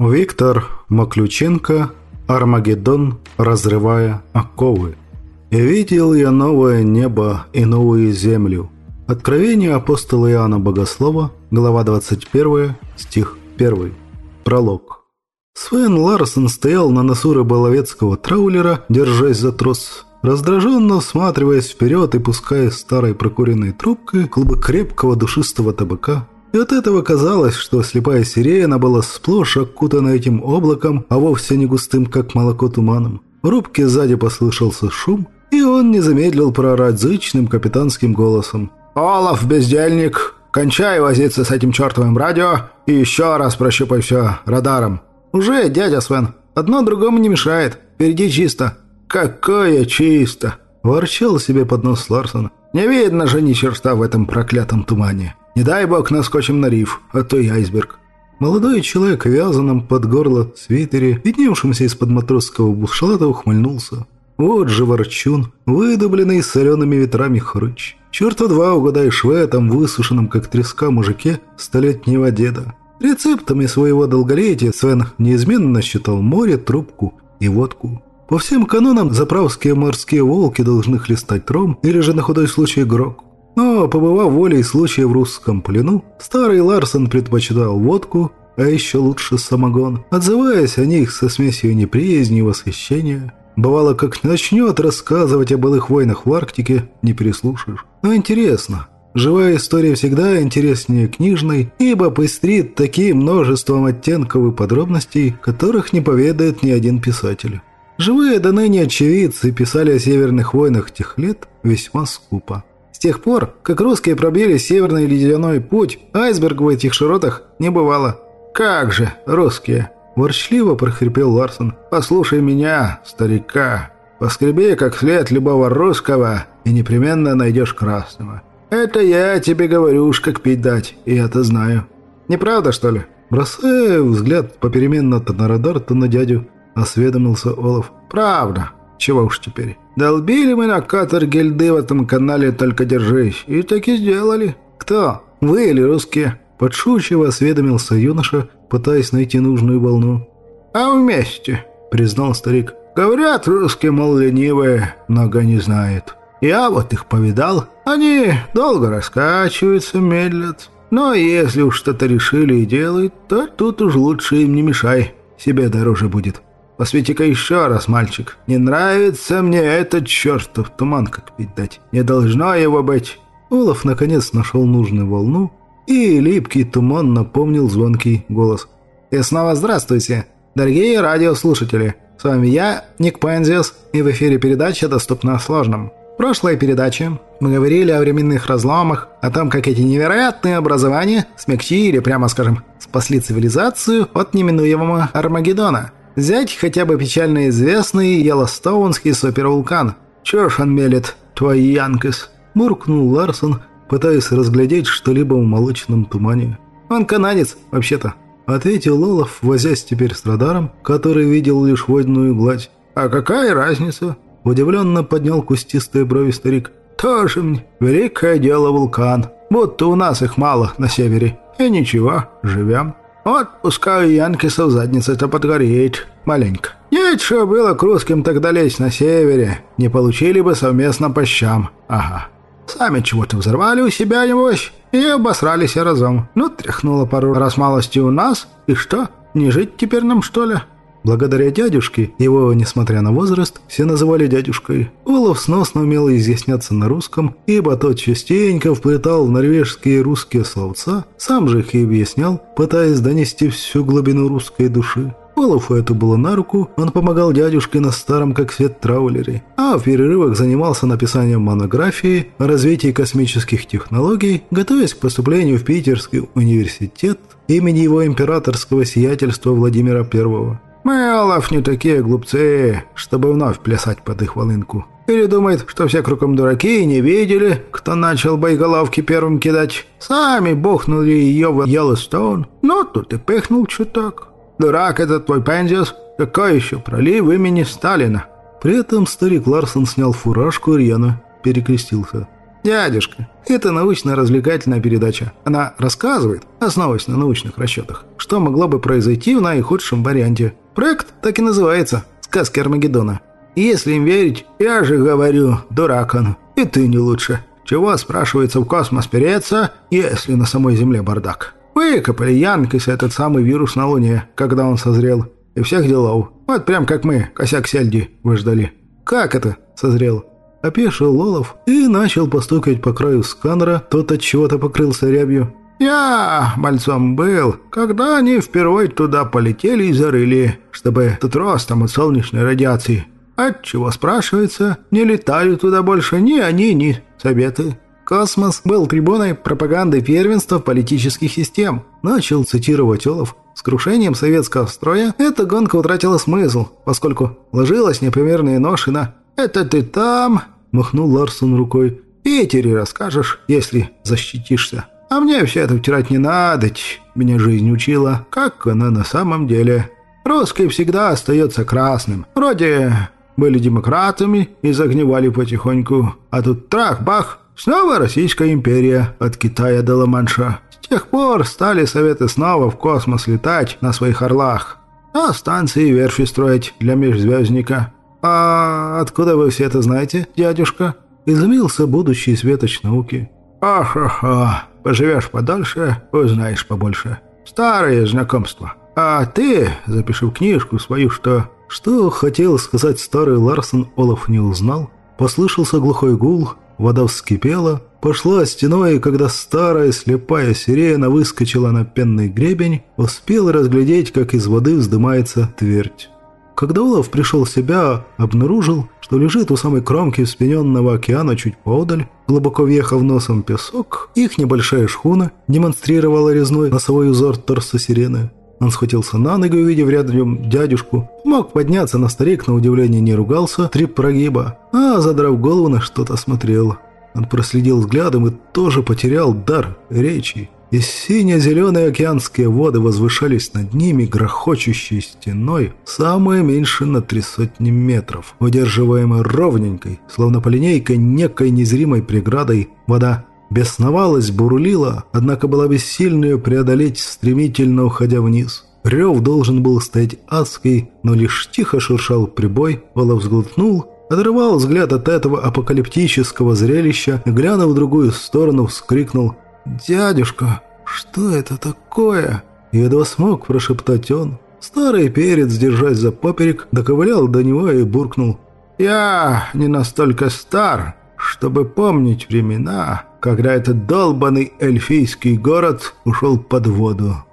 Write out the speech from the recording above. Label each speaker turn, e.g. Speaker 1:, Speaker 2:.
Speaker 1: Виктор Маключенко «Армагеддон, разрывая оковы». «И видел я новое небо и новую землю». Откровение апостола Иоанна Богослова, глава 21, стих 1. Пролог. Свен Ларсон стоял на носу рыболовецкого траулера, держась за трос, раздраженно всматриваясь вперед и пуская старой прокуренной трубкой клубы крепкого душистого табака и от этого казалось, что слепая сирена была сплошь окутана этим облаком, а вовсе не густым, как молоко туманом. В рубке сзади послышался шум, и он не замедлил проорать зычным капитанским голосом. «Олаф, бездельник, кончай возиться с этим чертовым радио и еще раз прощупай все радаром. Уже, дядя Свен, одно другому не мешает. Впереди чисто». «Какое чисто!» – ворчал себе под нос Ларсон. «Не видно же ни черта в этом проклятом тумане». Не дай бог наскочим на риф, а то и айсберг». Молодой человек вязаном под горло свитере, видневшемся из-под матросского бушлата, ухмыльнулся. Вот же ворчун, выдубленный солеными ветрами хрыч. Черта два угадаешь в этом высушенном, как треска, мужике столетнего деда. Рецептами своего долголетия Свен неизменно считал море, трубку и водку. По всем канонам заправские морские волки должны хлестать ром или же на худой случай грок. Но, побывав волей случая в русском плену, старый Ларсон предпочитал водку, а еще лучше самогон, отзываясь о них со смесью неприязни и восхищения. Бывало, как начнет рассказывать о былых войнах в Арктике, не переслушаешь. Но интересно. Живая история всегда интереснее книжной, ибо пестрит таким множеством оттенков и подробностей, которых не поведает ни один писатель. Живые до ныне очевидцы писали о северных войнах тех лет весьма скупо тех пор, как русские пробили северный ледяной путь, айсберг в этих широтах не бывало. «Как же, русские!» – ворчливо прохрипел Ларсон. «Послушай меня, старика. Поскреби как след любого русского, и непременно найдешь красного. Это я тебе говорю уж как пить дать, и это знаю. Неправда, что ли?» Бросая взгляд попеременно то на радар, то на дядю, осведомился Олаф. «Правда. Чего уж теперь. Долбили мы на катер гильды в этом канале «Только держись». И так и сделали. Кто? Вы или русские?» Подшучиво осведомился юноша, пытаясь найти нужную волну. «А вместе», — признал старик. «Говорят, русские, мол, ленивые, много не знают. Я вот их повидал. Они долго раскачиваются, медлят. Но если уж что-то решили и делают, то тут уж лучше им не мешай. Себе дороже будет». Посвети-ка еще раз, мальчик. Не нравится мне этот чертов туман, как пить дать. Не должно его быть». Олаф наконец нашел нужную волну, и липкий туман напомнил звонкий голос. «И снова здравствуйте, дорогие радиослушатели. С вами я, Ник Пензиас, и в эфире передача «Доступно сложным». В прошлой передаче мы говорили о временных разломах, о том, как эти невероятные образования смягчили, прямо скажем, спасли цивилизацию от неминуемого Армагеддона – Взять хотя бы печально известный Йеллостоунский супервулкан. Чё ж он мелет, твой Янкес?» – буркнул Ларсон, пытаясь разглядеть что-либо в молочном тумане. «Он канадец, вообще-то», – ответил Лолов, возясь теперь с радаром, который видел лишь водную гладь. «А какая разница?» – удивленно поднял кустистые брови старик. «Тоже мне великое дело вулкан. Будто у нас их мало на севере. И ничего, живем». Вот пускай Янкиса в заднице-то подгорит маленько. Нечего было к русским тогда лезть на севере. Не получили бы совместно по щам. Ага. Сами чего-то взорвали у себя, небось, и обосрались разом. Ну, тряхнуло пару раз малости у нас, и что, не жить теперь нам, что ли?» Благодаря дядюшке, его, несмотря на возраст, все называли дядюшкой, Олаф сносно умел изъясняться на русском, ибо тот частенько вплетал в норвежские и русские словца, сам же их и объяснял, пытаясь донести всю глубину русской души. Олафу это было на руку, он помогал дядюшке на старом как свет траулере, а в перерывах занимался написанием монографии о развитии космических технологий, готовясь к поступлению в Питерский университет имени его императорского сиятельства Владимира I. Олаф, не такие глупцы, чтобы вновь плясать под их волынку. Или думает, что все кругом дураки и не видели, кто начал боеголовки первым кидать. Сами бухнули ее в Йеллоустоун. Ну, тут и пыхнул чуток. Дурак этот твой Пензиус. Какой еще пролив имени Сталина? При этом старик Ларсон снял фуражку и рьяно перекрестился. «Дядюшка, это научно-развлекательная передача. Она рассказывает, основываясь на научных расчетах, что могло бы произойти в наихудшем варианте. Проект так и называется «Сказки Армагеддона». И если им верить, я же говорю, дурак он, и ты не лучше. Чего, спрашивается, в космос переться, если на самой Земле бардак? Выкопали Янкис этот самый вирус на Луне, когда он созрел. И всех делов. Вот прям как мы, косяк сельди, выждали. Как это созрел? Опешил Лолов и начал постукать по краю сканера, тот от чего-то покрылся рябью. «Я мальцом был, когда они впервые туда полетели и зарыли, чтобы тут ростом от солнечной радиации. Отчего, спрашивается, не летали туда больше ни они, ни советы?» «Космос был трибуной пропаганды первенства политических систем», начал цитировать Олов. «С крушением советского строя эта гонка утратила смысл, поскольку ложилась непомерные ноши на «это ты там», махнул Ларсон рукой. «Питере расскажешь, если защитишься. А мне все это втирать не надо, меня жизнь учила, как она на самом деле. Русский всегда остается красным. Вроде были демократами и загнивали потихоньку, а тут трах-бах, снова Российская империя от Китая до Ла-Манша. С тех пор стали советы снова в космос летать на своих орлах, а станции и верфи строить для межзвездника. «А откуда вы все это знаете, дядюшка?» Изумился будущий светоч науки. «Ах-ха-ха, поживешь подольше, узнаешь побольше. Старые знакомства. А ты запиши в книжку свою, что...» Что хотел сказать старый Ларсон, Олаф не узнал. Послышался глухой гул, вода вскипела, пошла стеной, и когда старая слепая сирена выскочила на пенный гребень, успел разглядеть, как из воды вздымается твердь. Когда Олаф пришел в себя, обнаружил, что лежит у самой кромки вспененного океана чуть поодаль, глубоко въехав носом песок, их небольшая шхуна демонстрировала резной носовой узор торса сирены. Он схватился на ноги, увидев рядом дядюшку. Мог подняться, но старик, на удивление, не ругался, три прогиба, а, задрав голову, на что-то смотрел. Он проследил взглядом и тоже потерял дар речи и сине-зеленые океанские воды возвышались над ними грохочущей стеной, самое меньше на три сотни метров, удерживаемой ровненькой, словно по линейке некой незримой преградой, вода бесновалась, бурлила, однако была бессильна ее преодолеть, стремительно уходя вниз. Рев должен был стоять адский, но лишь тихо шуршал прибой, Вала взглотнул, отрывал взгляд от этого апокалиптического зрелища и, глянув в другую сторону, вскрикнул «Дядюшка, что это такое?» Едва смог прошептать он. Старый перец, держась за поперек, доковылял до него и буркнул. «Я не настолько стар, чтобы помнить времена, когда этот долбанный эльфийский город ушел под воду».